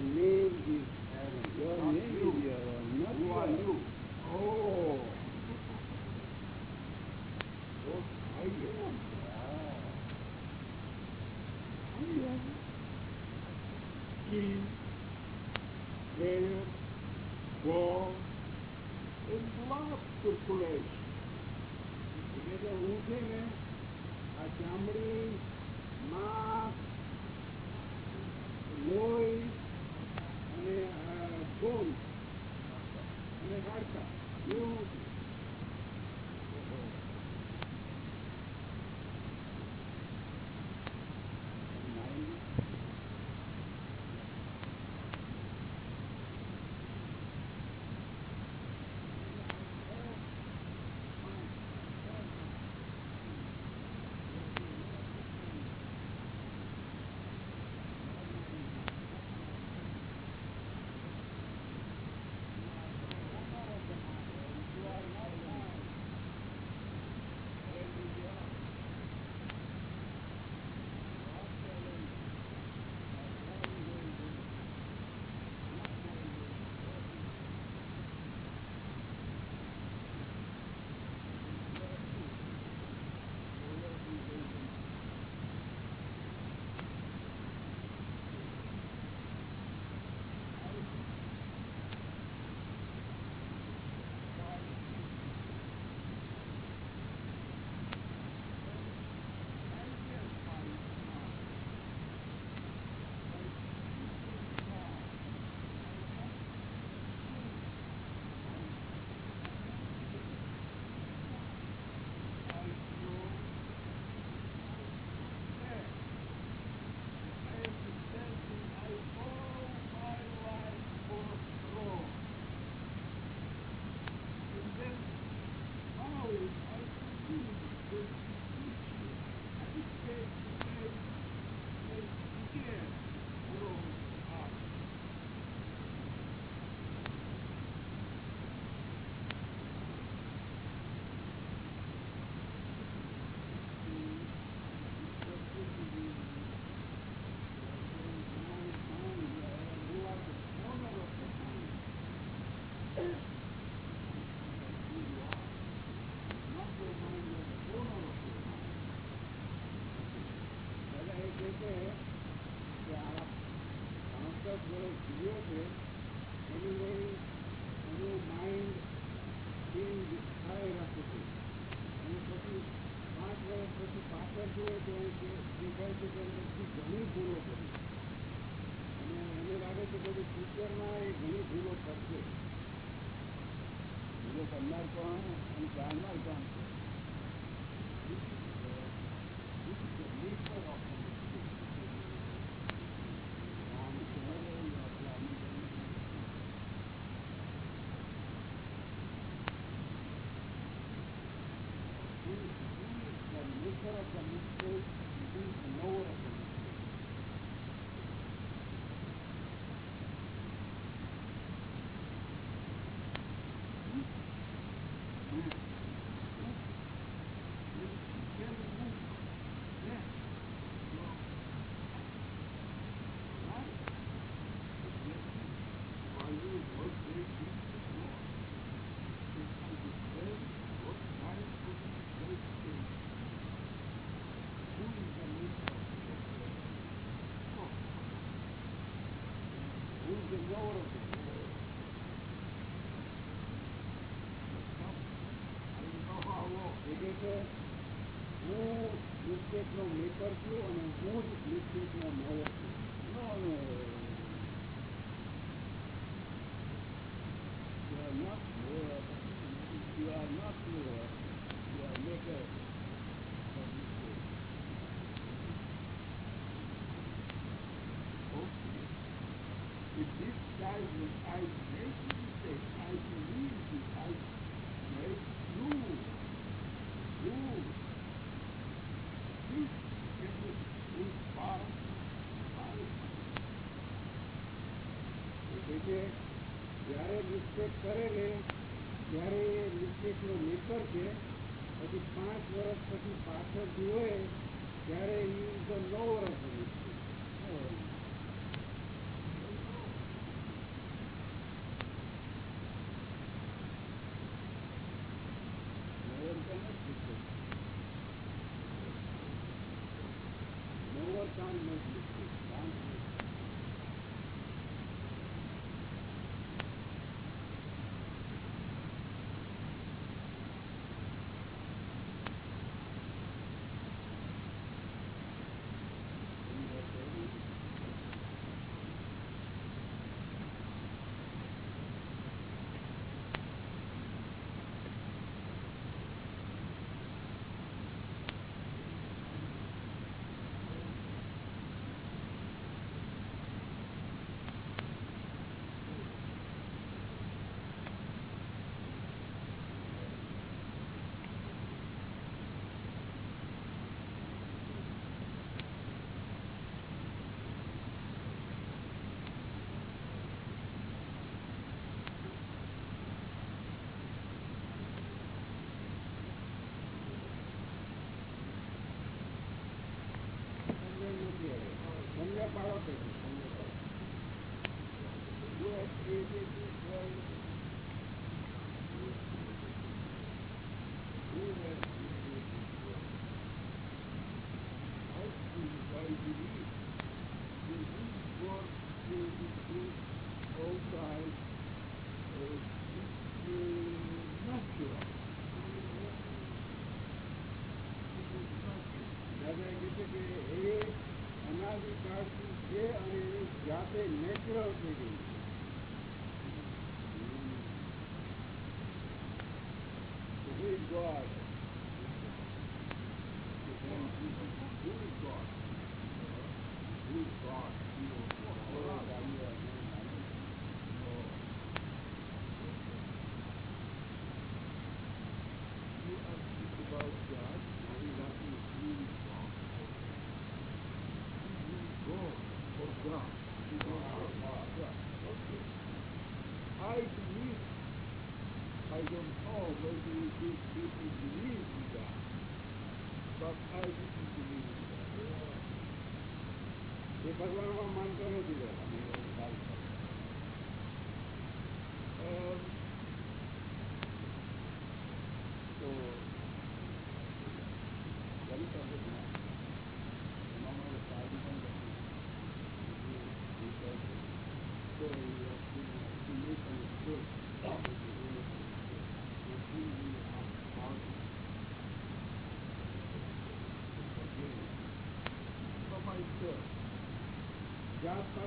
Your name is Aaron. Your not name you. is Aaron. Not Who are you? Oh. What are you? Three, prayer, war, and blood circulation. એટલે હું છે ને આ Ma. માં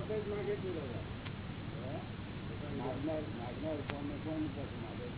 પૈસ માગે છે માગનાર માગનાર કોને કોણ પાસે માગે છે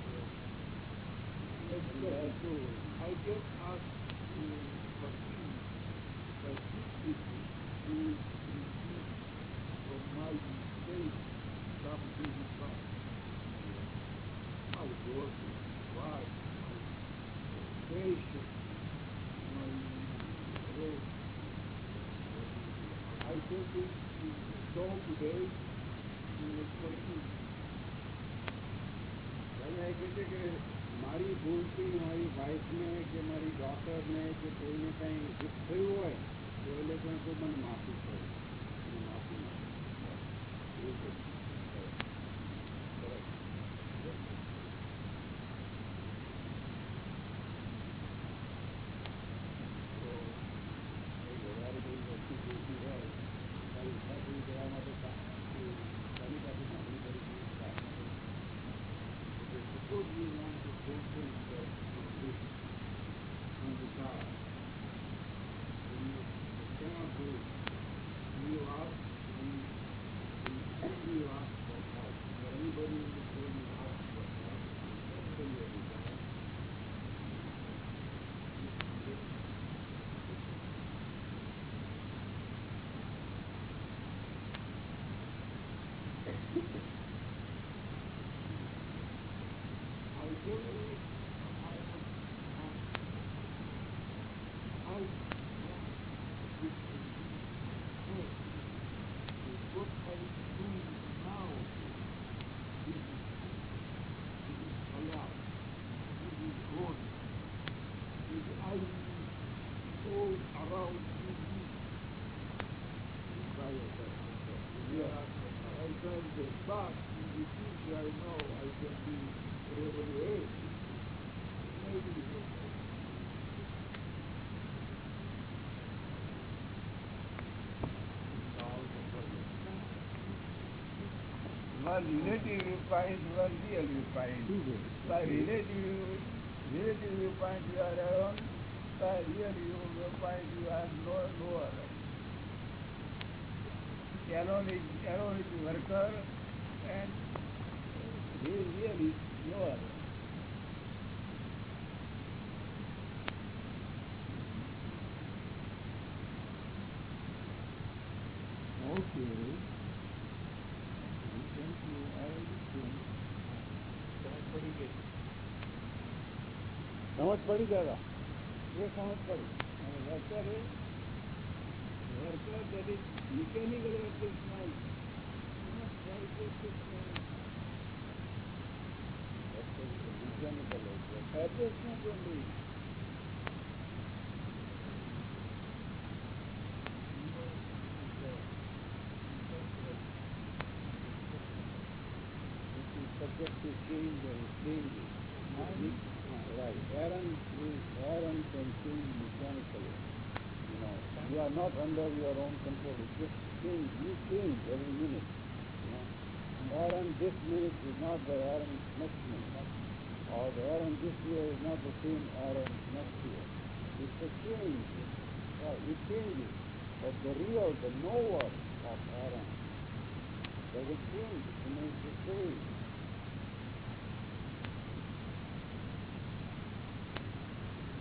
One relative viewpoint, one real viewpoint. By relative, relative viewpoint you are around, by real viewpoint you are no, lower. Alone is, alone is worker and he is really lower. પડી દાદા એ સમજ પડી અને worker A worker that is mechanical work is not not scientific mechanical work adjustment only It is subject to change and changes. Right. Aaron is Aaron change mechanically. You know, you are not under your own control. It just change. You change every minute. You know, Aaron this minute is not the Aaron next minute, or the Aaron this year is not the same Aaron next year. It's a change. Right. It changes, but the real, the knower of Aaron doesn't change. It remains the same.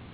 This is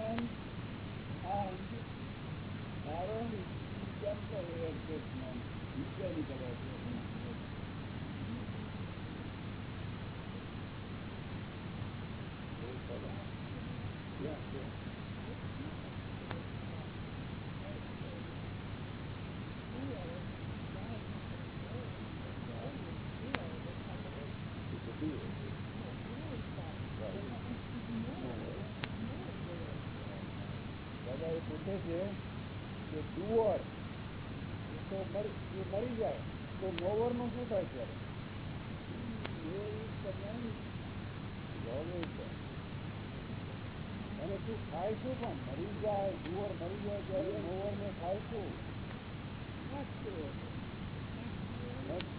પૂછે છે કે doer તો મરી જાય, તો મોવરનું શું થાય ત્યારે અને તું ખાય શું પણ મરી જાય ડુઅર મરી જાય ત્યારે મોવર ને ખાય શું Let's go. Let's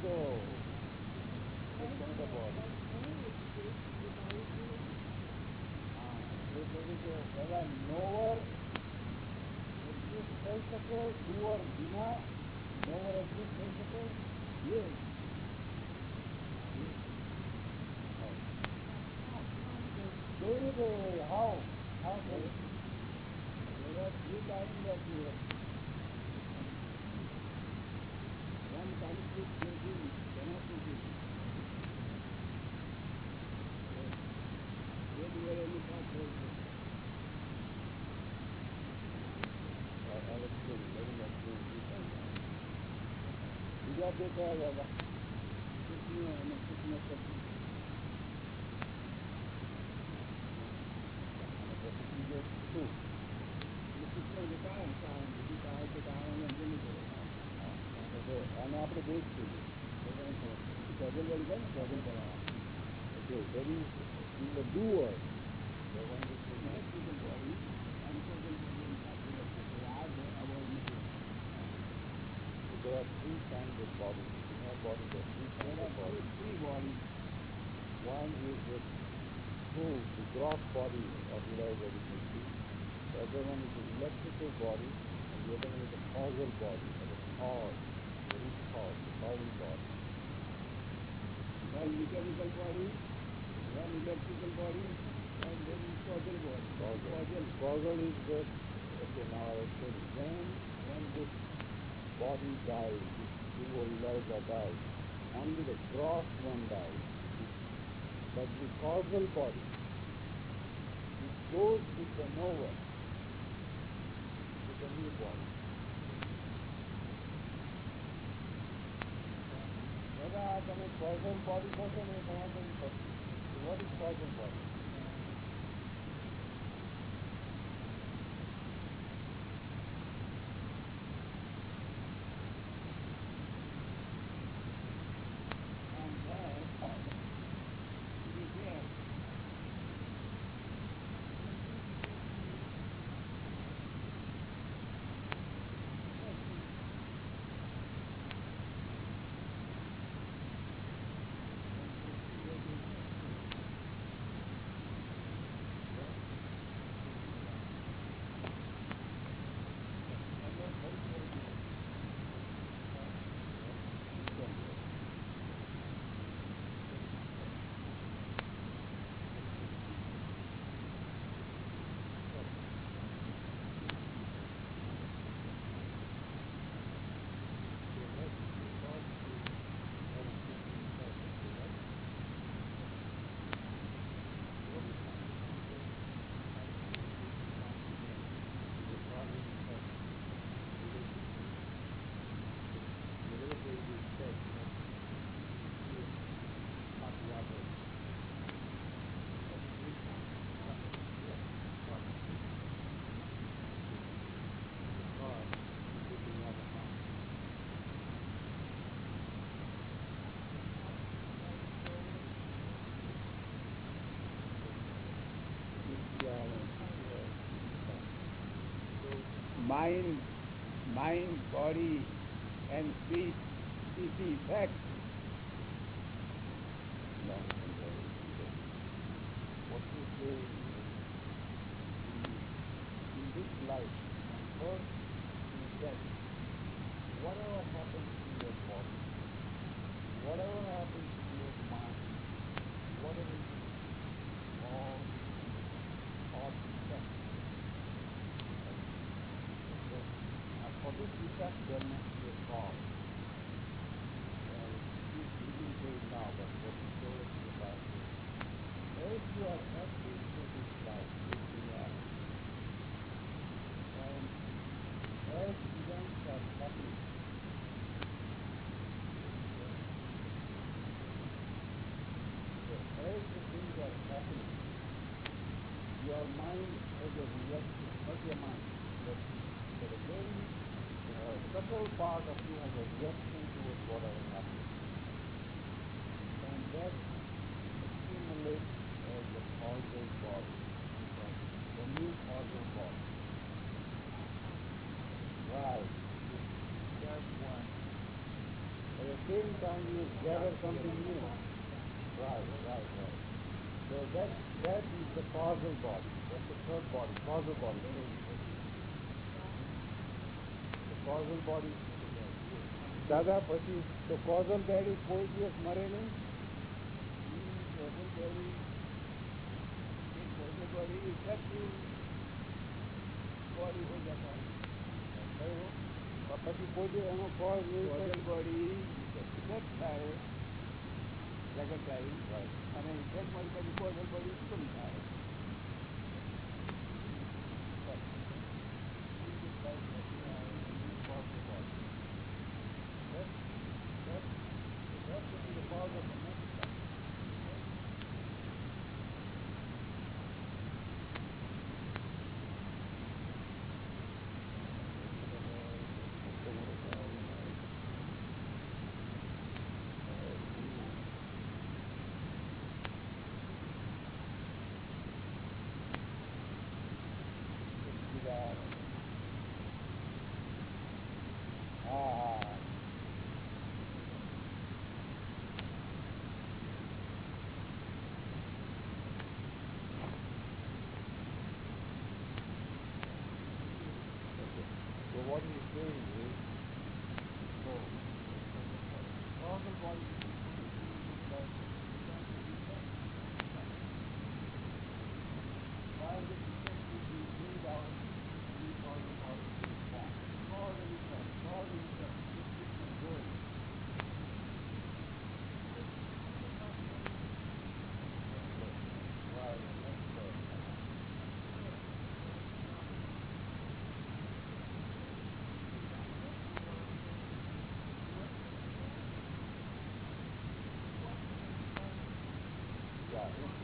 go થઈ શકે ગુવર વિના never exist થઈ શકે yes Doing the how? How can it? There are three kinds of fear. One conflict making cannot be given. બીજા બે Three kinds bodies. Our body, there are three kinds of bodies. Three bodies. One is the full, the gross body of life that you can see. The other one is the electrical body, and the other one is the causal body, or the cause, the root cause, the causal body. One mechanical body, one electrical body, and then causal body. Causal. Causal is the, okay, now I you. When, when this body dies, this dual Eliza dies, only the gross one dies. But the causal body, it goes with the knower, with the new body. દાદા આ તમે causal body કહો છો ને એ સમજ નથી પડતી what is causal body Mind, mind, body, and speech is the effect. what you say is in this life, first in death, whatever happens to your body, whatever happens to your mind, whatever you do, all all effect. Okay? And for this effect there must be a cause. And you you didn't say it now, but what you told us about this. If you are happy with this life, this reality, and as events are happening, so as the things are happening, your mind has a reaction, not your mind, but, but a very uh, part of you has a reaction towards whatever is happening. And that accumulates as a causal body, the new causal body. Right. That's one. At the same time, you gather something new. Right, right, right. So that that is the causal body. That's the third body, causal body. The causal body. દાદા પછી તો causal બેડી કોઈ દિવસ મરે નહીં. Causal body causal body effective body હો પછી કોઈ દિવસ એનો કોઝ કોઝલ બોડી ઇફેક્ટ થાય જગત થાય અને ઇફેક્ટ મળી પછી કોઝલ બોડી શું થાય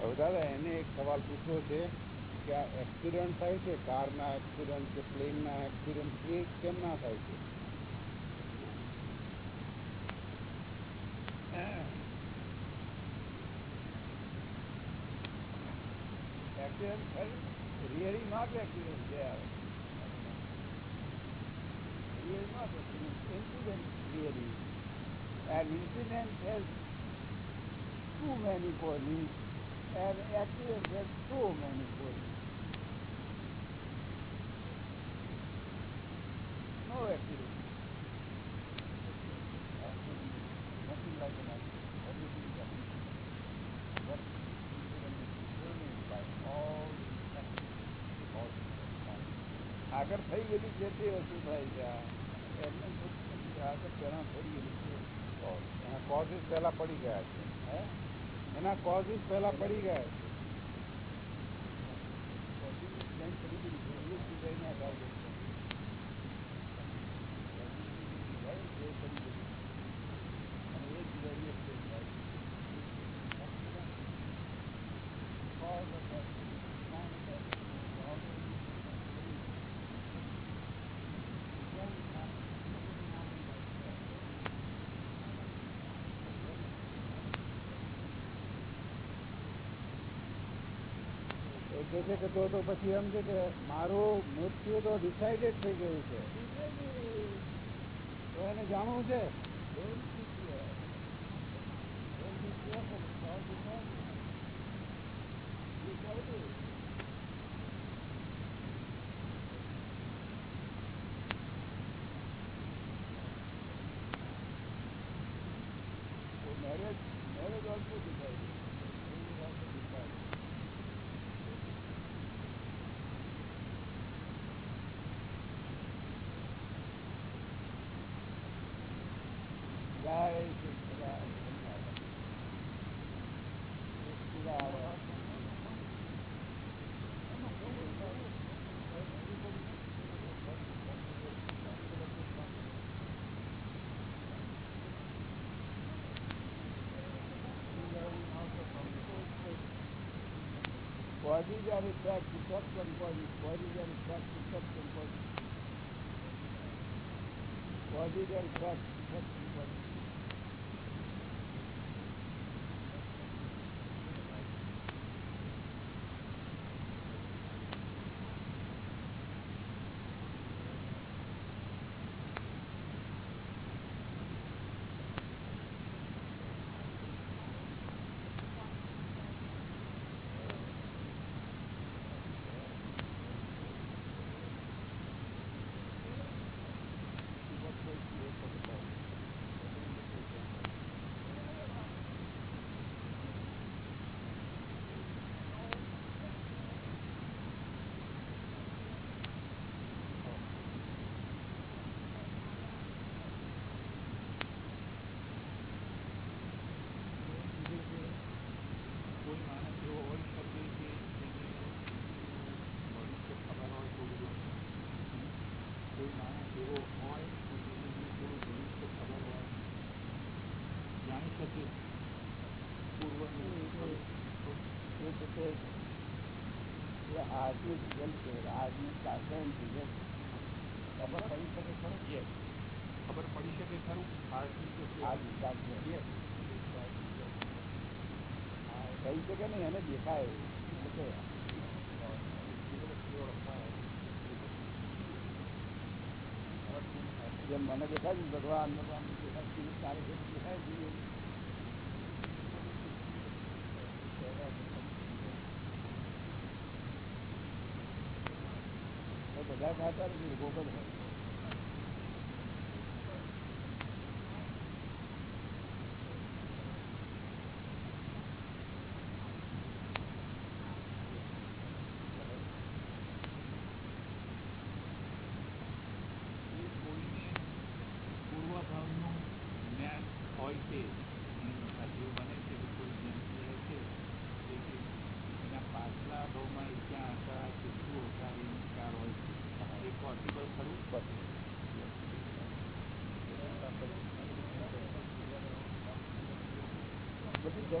હવે દાદા એને એક સવાલ પૂછવો છે કે આ એક્સિડન્ટ થાય છે કારના એક્સિડન્ટ કે પ્લેનના એક્સિડન્ટ એ કેમ ના થાય છે Accident felt really not accident there. Really not accident, incident really. An incident has too many causes, and accident has so many causes. No accident. Accident is nothing like an accident. Everything is a mistake. But incident is determined by all the factors, all the factors. આગળ થઈ ગયેલી જે તે વસ્તુ થાય છે આ. એમને ખોટું નથી. આગળ પહેલા થઈ ગયેલી છે એના કોઝિસ પહેલા પડી ગયા છે હે એના કોઝિસ પહેલા પડી ગયા એ કહે છે કે તો તો પછી એમ છે કે મારું મૃત્યુ તો ડિસાઇડેડ થઈ ગયું છે. તો એને જાણવું છે? Thank be Bodies are attracted to substance bodies. Bodies are attracted to substance bodies. Bodies are attracted to પડી શકે ખરું. ખબર શકે. કહી શકે ને એને દેખાય જેમ મને દેખાય છે ભગવાન ભગવાન દેખાય છે ખાતા નથી ગોગલ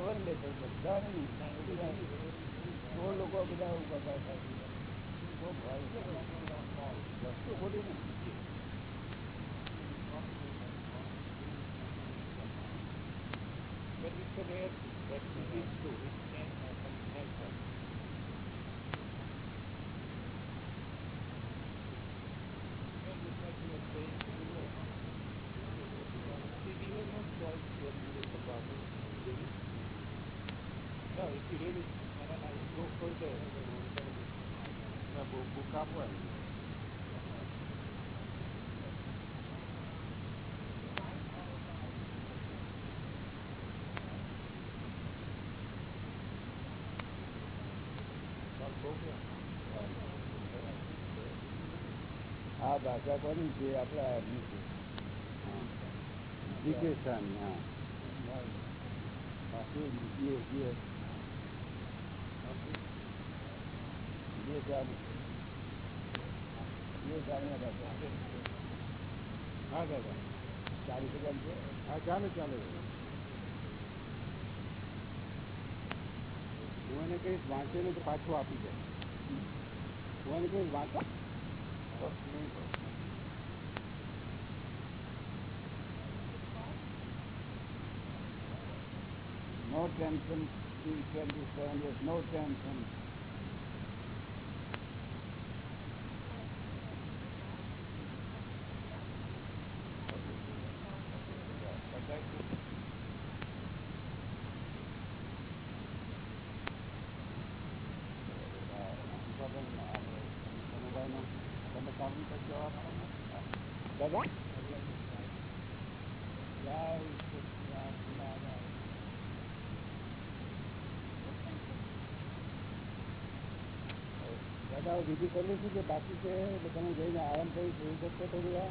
બધું જવન લે છે બધા નહીં બધા સો લોકો બધા ઉભા થાય સો ભાઈ છે વસ્તુ ખોટી નહીં But it's a rare that it up one. આ ભાષા કોની છે આપણા આદમી છે વિકેશન હા હા દાદા ચાલી શકે એમ છે હા ચાલે ચાલે હું એને કહીશ વાંચે ને તો પાછું આપી જાય હું એને કહીશ વાંચો No tension till 27 years, no tension. બીજું કરવું છું કે બાકી છે એટલે તમે જઈને આરામ કરી જોઈ શકશો થોડી વાર